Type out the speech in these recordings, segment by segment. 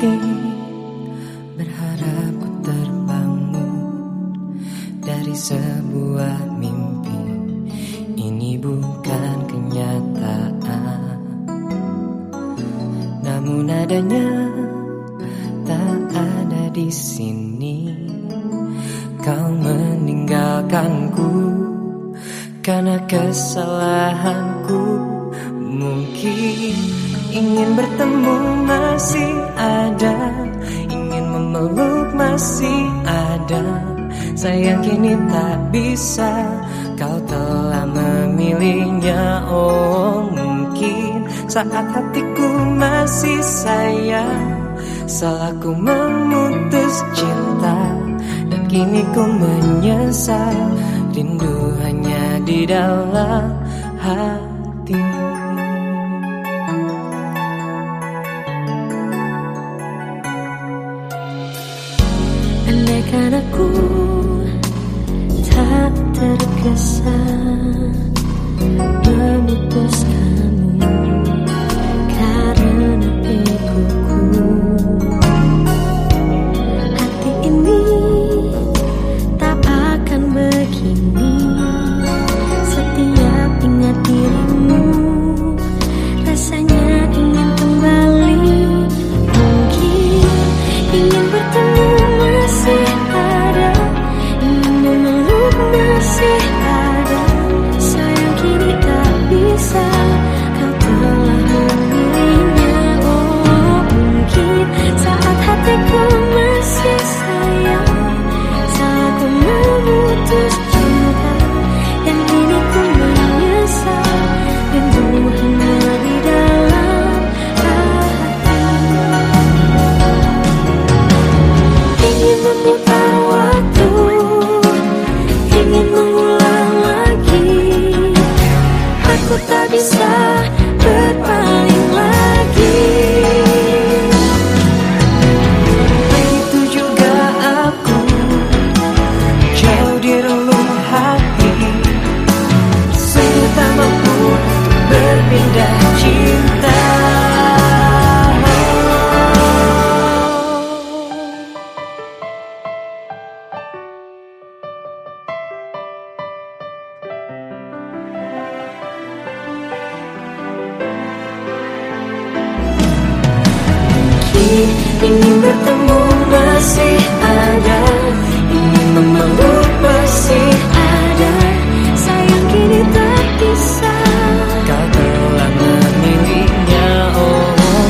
mimpi Berharap ku terbangun Dari sebuah mimpi. Ini bukan kenyataan Namun adanya Tak ada di sini. Kau meninggalkanku Karena kesalahanku. Mungkin ingin bertemu masih ada Ingin memeluk masih ada. Sayang kini tak bisa Kau telah memilihnya. Oh mungkin saat hatiku masih sayang Salahku memutus cinta. Dan kini ku menyesal Rindu hanya di dalam hati the sun. Bertemu masih ada Ingin memeluk masih ada. Sayang kini tak bisa. Kau telah memilihnya Oh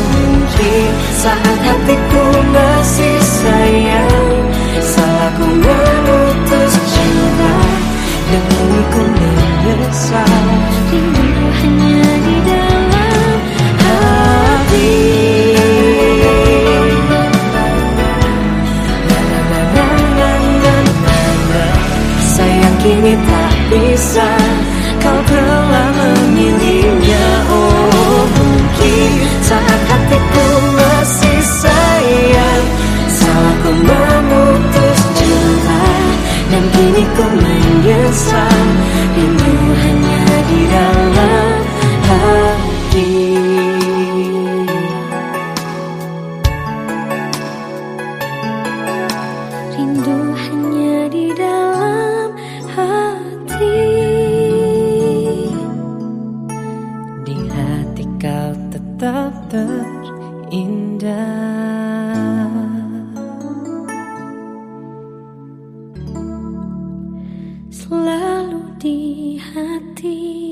mungkin saat hatiku masih sayang Salahku memutus cinta. Dan ku menyesal Kini tak bisa Kau telah memilihnya tetap terindah. Selalu di hati